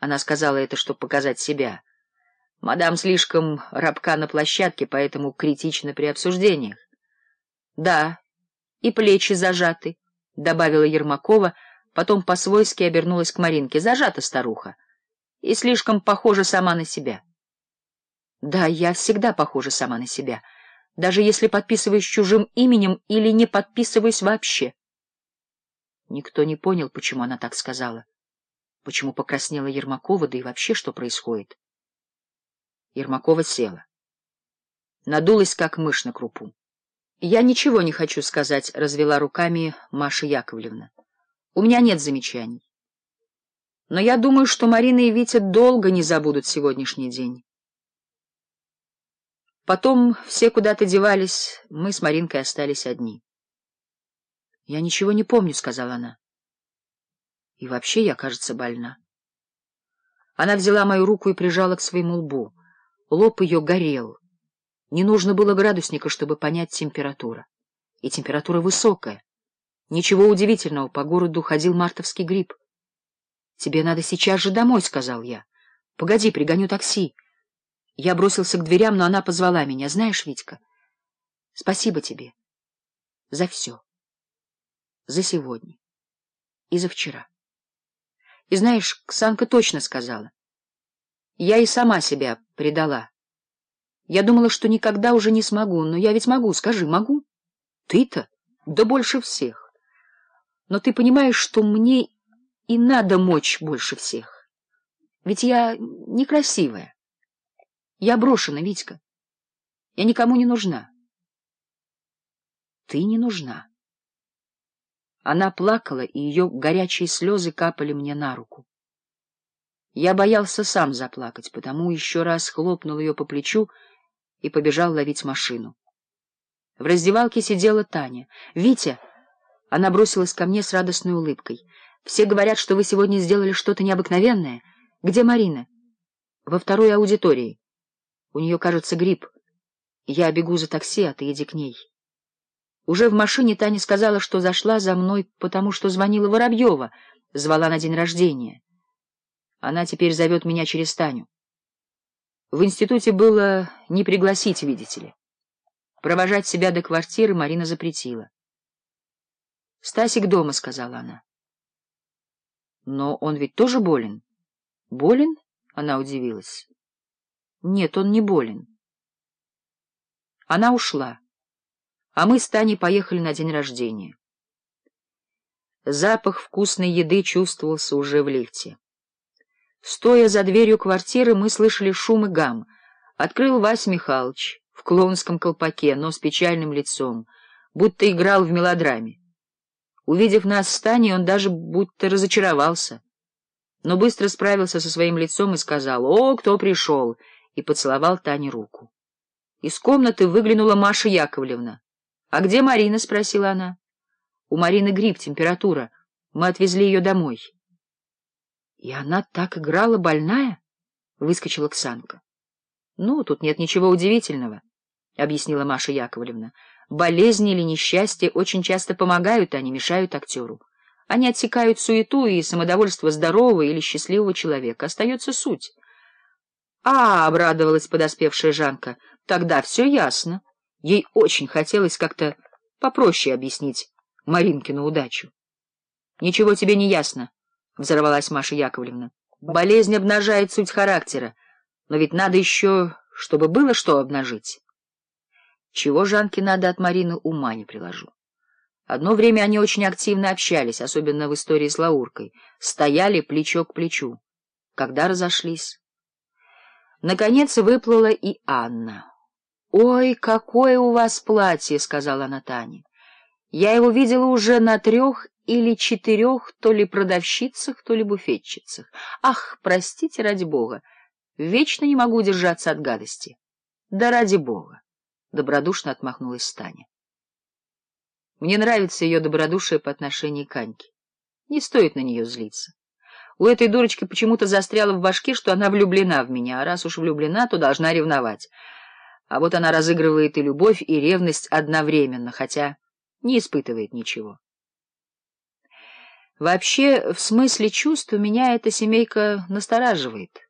Она сказала это, чтобы показать себя. Мадам слишком рабка на площадке, поэтому критично при обсуждениях. — Да, и плечи зажаты, — добавила Ермакова, потом по-свойски обернулась к Маринке. — Зажата старуха. И слишком похожа сама на себя. — Да, я всегда похожа сама на себя, даже если подписываюсь чужим именем или не подписываюсь вообще. Никто не понял, почему она так сказала почему покраснела Ермакова, да и вообще что происходит. Ермакова села. Надулась, как мышь на крупу. — Я ничего не хочу сказать, — развела руками Маша Яковлевна. — У меня нет замечаний. Но я думаю, что Марина и Витя долго не забудут сегодняшний день. Потом все куда-то девались, мы с Маринкой остались одни. — Я ничего не помню, — сказала она. И вообще я, кажется, больна. Она взяла мою руку и прижала к своему лбу. Лоб ее горел. Не нужно было градусника, чтобы понять температура. И температура высокая. Ничего удивительного, по городу ходил мартовский грипп. — Тебе надо сейчас же домой, — сказал я. — Погоди, пригоню такси. Я бросился к дверям, но она позвала меня. Знаешь, Витька, спасибо тебе за все. За сегодня и за вчера. И знаешь, Ксанка точно сказала. Я и сама себя предала. Я думала, что никогда уже не смогу, но я ведь могу, скажи, могу. Ты-то? Да больше всех. Но ты понимаешь, что мне и надо мочь больше всех. Ведь я некрасивая. Я брошена, Витька. Я никому не нужна. Ты не нужна. Она плакала, и ее горячие слезы капали мне на руку. Я боялся сам заплакать, потому еще раз хлопнул ее по плечу и побежал ловить машину. В раздевалке сидела Таня. «Витя!» Она бросилась ко мне с радостной улыбкой. «Все говорят, что вы сегодня сделали что-то необыкновенное. Где Марина?» «Во второй аудитории. У нее, кажется, грипп. Я бегу за такси, а ты иди к ней». Уже в машине Таня сказала, что зашла за мной, потому что звонила Воробьева, звала на день рождения. Она теперь зовет меня через Таню. В институте было не пригласить, видите ли. Провожать себя до квартиры Марина запретила. — Стасик дома, — сказала она. — Но он ведь тоже болен. — Болен? — она удивилась. — Нет, он не болен. Она ушла а мы с Таней поехали на день рождения. Запах вкусной еды чувствовался уже в лифте. Стоя за дверью квартиры, мы слышали шум и гам. Открыл Вась Михайлович в клоунском колпаке, но с печальным лицом, будто играл в мелодраме. Увидев нас с Таней, он даже будто разочаровался, но быстро справился со своим лицом и сказал «О, кто пришел!» и поцеловал Тане руку. Из комнаты выглянула Маша Яковлевна. — А где Марина? — спросила она. — У Марины грипп, температура. Мы отвезли ее домой. — И она так играла, больная? — выскочила Ксанка. — Ну, тут нет ничего удивительного, — объяснила Маша Яковлевна. — Болезни или несчастья очень часто помогают, а не мешают актеру. Они отсекают суету и самодовольство здорового или счастливого человека. Остается суть. — А, — обрадовалась подоспевшая Жанка, — тогда все ясно. — Ей очень хотелось как-то попроще объяснить Маринкину удачу. — Ничего тебе не ясно, — взорвалась Маша Яковлевна. — Болезнь обнажает суть характера, но ведь надо еще, чтобы было что обнажить. Чего Жанке надо от Марины, ума не приложу. Одно время они очень активно общались, особенно в истории с Лауркой, стояли плечо к плечу. Когда разошлись? Наконец выплыла и Анна. «Ой, какое у вас платье!» — сказала она Тане. «Я его видела уже на трех или четырех то ли продавщицах, то ли буфетчицах. Ах, простите, ради бога! Вечно не могу держаться от гадости!» «Да ради бога!» — добродушно отмахнулась Таня. Мне нравится ее добродушие по отношению к Аньке. Не стоит на нее злиться. У этой дурочки почему-то застряло в башке, что она влюблена в меня, а раз уж влюблена, то должна ревновать. А вот она разыгрывает и любовь, и ревность одновременно, хотя не испытывает ничего. Вообще, в смысле чувств меня эта семейка настораживает.